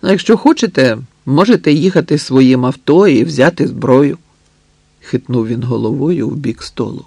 А якщо хочете, можете їхати своїм авто і взяти зброю, хитнув він головою в бік столу.